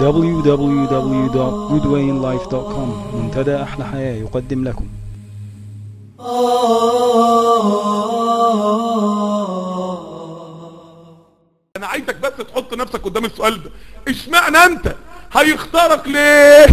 www.goodwayinlife.com منتدى أحلى حياة يقدم لكم. أنا عايزك بس تحط نفسك قدام السؤال ده. إشمعنى أنت؟ هيختارك ليه؟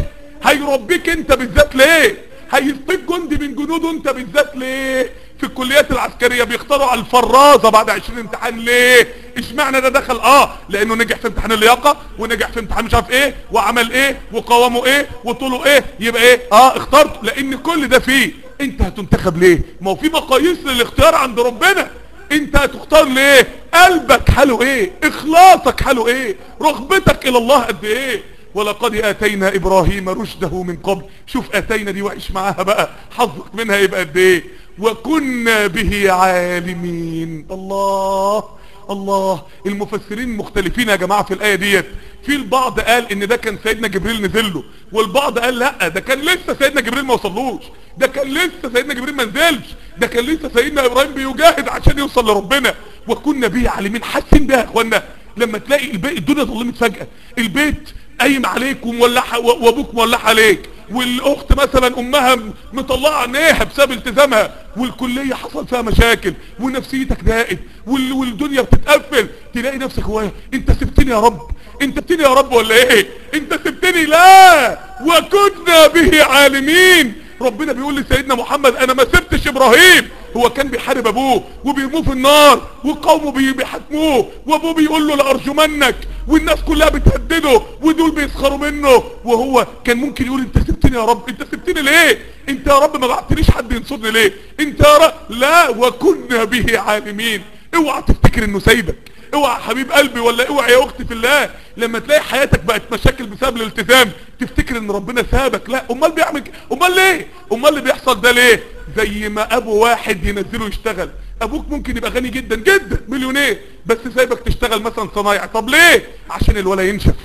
هيربيك أنت بالذات ليه؟ هيسقيك جندي من جنوده أنت بالذات ليه؟ في الكليات العسكرية بيختاروا على الفرازة بعد 20 امتحان ليه؟ اشمعنى ده دخل؟ آه لأنه نجح في امتحان اللياقة ونجح في امتحان مش عارف إيه وعمل إيه وقوامه إيه وطوله إيه يبقى إيه؟ آه اخترته لأن كل ده فيه. أنت هتنتخب ليه؟ ما هو في مقاييس للاختيار عند ربنا. أنت هتختار ليه؟ قلبك حاله إيه؟ إخلاصك حاله إيه؟ رغبتك إلى الله قد إيه؟ ولقد آتينا إبراهيم رشده من قبل. شوف آتينا دي وعيش معاها بقى. حظك منها يبقى قد إيه؟ وكنا به عالمين. الله! الله المفسرين مختلفين يا جماعة في الآية ديت. في البعض قال إن ده كان سيدنا جبريل نزل له والبعض قال لأ ده كان لسه سيدنا جبريل ما وصلوش. ده كان لسه سيدنا جبريل ما نزلش. ده كان لسه سيدنا إبراهيم بيجاهد عشان يوصل لربنا. وكنا به عالمين حاسين بيها يا إخوانا. لما تلاقي البيت الدنيا ظلمت فجأة. البيت قايم عليك ومولعها وأبوك مولعها عليك. والأخت مثلا أمها مطلعة عينيها بسبب التزامها والكلية حصل فيها مشاكل ونفسيتك ضاقت وال- والدنيا بتتقفل تلاقي نفسك هوايه أنت سبتني يا رب أنت سبتني يا رب ولا إيه؟ أنت سبتني لا! وكنا به عالمين. ربنا بيقول لسيدنا محمد أنا ما سبتش إبراهيم. هو كان بيحارب أبوه وبيرموه في النار وقومه بي- بيحاكموه وأبوه بيقول له لأرجمنك والناس كلها بتهدده ودول بيسخروا منه. وهو كان ممكن يقول أنت سبتني يا رب. انت سبتني ليه؟ انت يا رب ما بعتليش حد ينصرني ليه؟ انت يا رب لا وكنا به عالمين. اوعى تفتكر انه سايبك. اوعى حبيب قلبي ولا اوعى يا أختي في الله. لما تلاقي حياتك بقت مشاكل بسبب الالتزام تفتكر ان ربنا سابك. لا امال بيعمل امال ليه؟ امال اللي بيحصل ده ليه؟ زي ما ابو واحد ينزله يشتغل. أبوك ممكن يبقى غني جدا جدا مليونير بس سايبك تشتغل مثلا صنايع. طب ليه؟ عشان الولا ينشف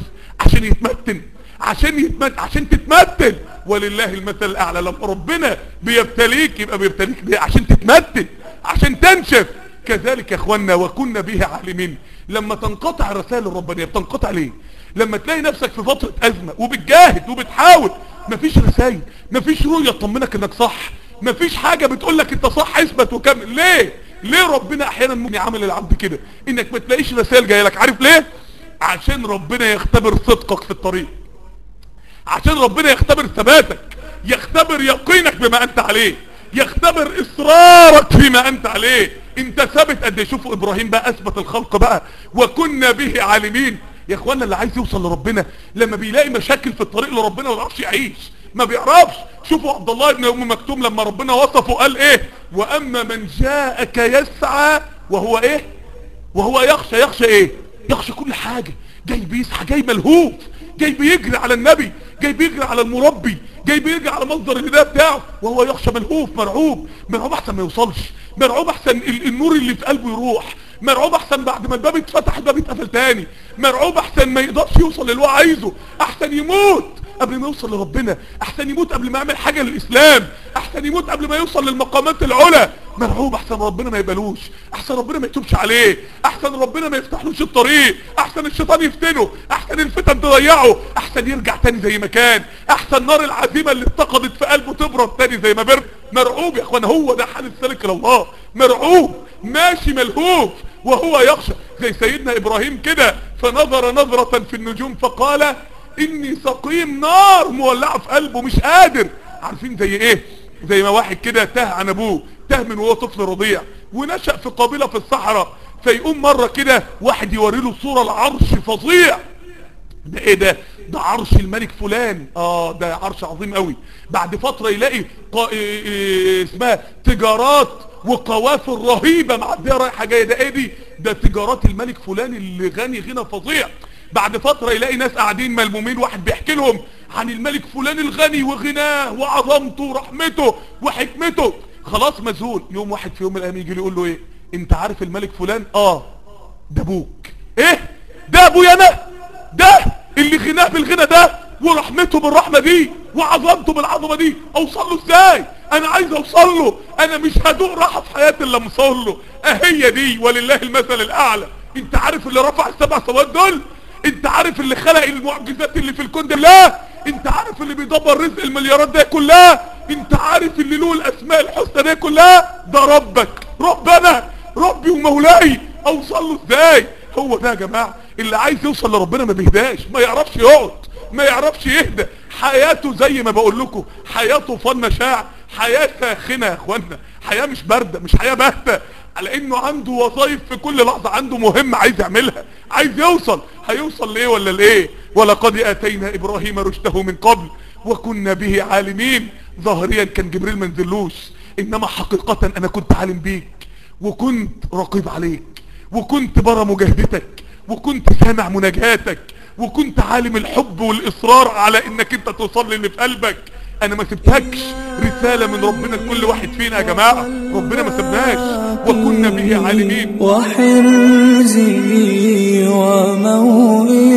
عشان يتمتن عشان يتمت عشان تتمتن. ولله المثل الأعلى. لما ربنا بيبتليك يبقى بيبتليك ليه عشان تتمتن عشان تنشف. كذلك يا اخوانا وكنا به عالمين. لما تنقطع الرسائل الربانية بتنقطع ليه؟ لما تلاقي نفسك في فترة أزمة وبتجاهد وبتحاول مفيش رسائل مفيش رؤية تطمنك إنك صح مفيش حاجة بتقول لك أنت صح اثبت وكمل. ليه؟ ليه ربنا أحيانا ممكن يعمل العبد كده؟ إنك ما تلاقيش رسائل جاية لك. عارف ليه؟ عشان ربنا يختبر صدقك في الطريق. عشان ربنا يختبر ثباتك يختبر يقينك بما أنت عليه يختبر إصرارك فيما أنت عليه. أنت ثابت قد إيه؟ شوفوا إبراهيم بقى أثبت الخلق بقى وكنا به عالمين. يا اخوانا اللي عايز يوصل لربنا لما بيلاقي مشاكل في الطريق لربنا ما بيعرفش يعيش ما بيعرفش. شوفوا عبد الله بن أم مكتوم لما ربنا وصفه قال إيه؟ وأما من جاءك يسعى وهو إيه؟ وهو يخشى. يخشى إيه؟ يخشى كل حاجة. جاي بيسعى جاي ملهوف جاي بيجري على النبي. جاي بيجري على المربي جاي بيجري على مصدر الهدايه بتاعه وهو يخشى ملهوف مرعوب مرعوب أحسن ما يوصلش مرعوب أحسن ال- النور اللي في قلبه يروح مرعوب أحسن بعد ما الباب اتفتح الباب يتقفل تاني مرعوب أحسن ما يقدرش يوصل اللي هو عايزه أحسن يموت قبل ما يوصل لربنا أحسن يموت قبل ما يعمل حاجة للإسلام أحسن يموت قبل ما يوصل للمقامات العلى. مرعوب أحسن ربنا ما يقبلوش أحسن ربنا ما يتوبش عليه أحسن ربنا ما يفتحلوش الطريق أحسن الشيطان يفتنه أحسن الفتن تضيعه أحسن يرجع تاني زي ما كان أحسن نار العزيمة اللي اتقدت في قلبه تبرد تاني زي ما برد. مرعوب يا إخوان هو ده حال السالك إلى الله. مرعوب ماشي ملهوف وهو يخشى. زي سيدنا إبراهيم كده فنظر نظرة في النجوم فقال إني سقيم نار مولعة في قلبه مش قادر. عارفين زي إيه؟ زي ما واحد كده تاه عن أبوه تاه من وهو طفل رضيع ونشأ في قابلة في الصحراء فيقوم مرة كده واحد يوري له صورة العرش فظيع. ده إيه ده؟ ده عرش الملك فلان. آه ده عرش عظيم قوي. بعد فترة يلاقي قا... إيه إيه اسمها تجارات وقوافل رهيبة معدية رايحة جاية. ده إيه دي؟ ده تجارات الملك فلان اللي غني غنى فظيع. بعد فترة يلاقي ناس قاعدين ملمومين واحد بيحكي لهم عن الملك فلان الغني وغناه وعظمته ورحمته وحكمته. خلاص مذهول يوم واحد في يوم من الأيام يجي يقول له إيه؟ أنت عارف الملك فلان؟ آه. ده أبوك. إيه؟ ده ابويا أنا ده اللي غناه بالغنى ده. ورحمته بالرحمة دي. وعظمته بالعظمة دي. أوصل له إزاي؟ أنا عايز أوصل له. أنا مش هدوق راحة في حياتي الا أوصل له. اهي دي ولله المثل الأعلى. أنت عارف اللي رفع السبع سماوات دول؟ أنت عارف اللي خلق المعجزات اللي في الكون ده لا. أنت عارف اللي بيدبر رزق المليارات ده كلها؟ انت عارف اللي له الاسماء الحسنى دي كلها؟ ده ربك. ربنا. ربي ومولاي. اوصل له إزاي؟ هو ده يا جماعة اللي عايز يوصل لربنا ما بيهداش ما يعرفش يقعد ما يعرفش يهدى. حياته زي ما بقول لكم حياته فن شاع حياة ساخنة يا اخوانا. حياة مش باردة مش حياة باهتة. على انه عنده وظائف في كل لحظة عنده مهمة عايز يعملها عايز يوصل. هيوصل ليه ولا لإيه؟ ولقد آتينا إبراهيم رشده من قبل وكنا به عالمين. ظاهريا كان جبريل منزلوش إنما حقيقة أنا كنت عالم بيك وكنت رقيب عليك وكنت برى مجاهدتك وكنت سامع مناجاتك وكنت عالم الحب والإصرار على إنك أنت توصل لي اللي في قلبك. أنا ما سبتكش رسالة من ربنا لكل واحد فينا يا جماعة ربنا ما سبناش وكنا به عالمين. وحرزي وموئلي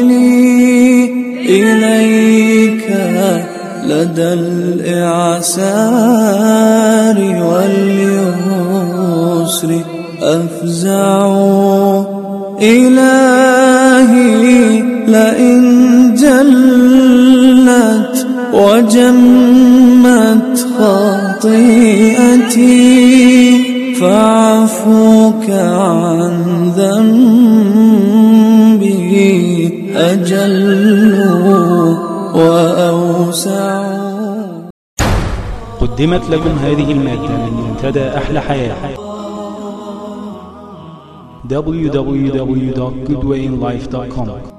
لدى الإعسار واليسر أفزع إلهي لئن جلت وجمت خطيئتي فاعفوك عن ذنبي أجل وأوسع. قدمت لكم هذه المادة من منتدى أحلى حياة. www.goodwayinlife.com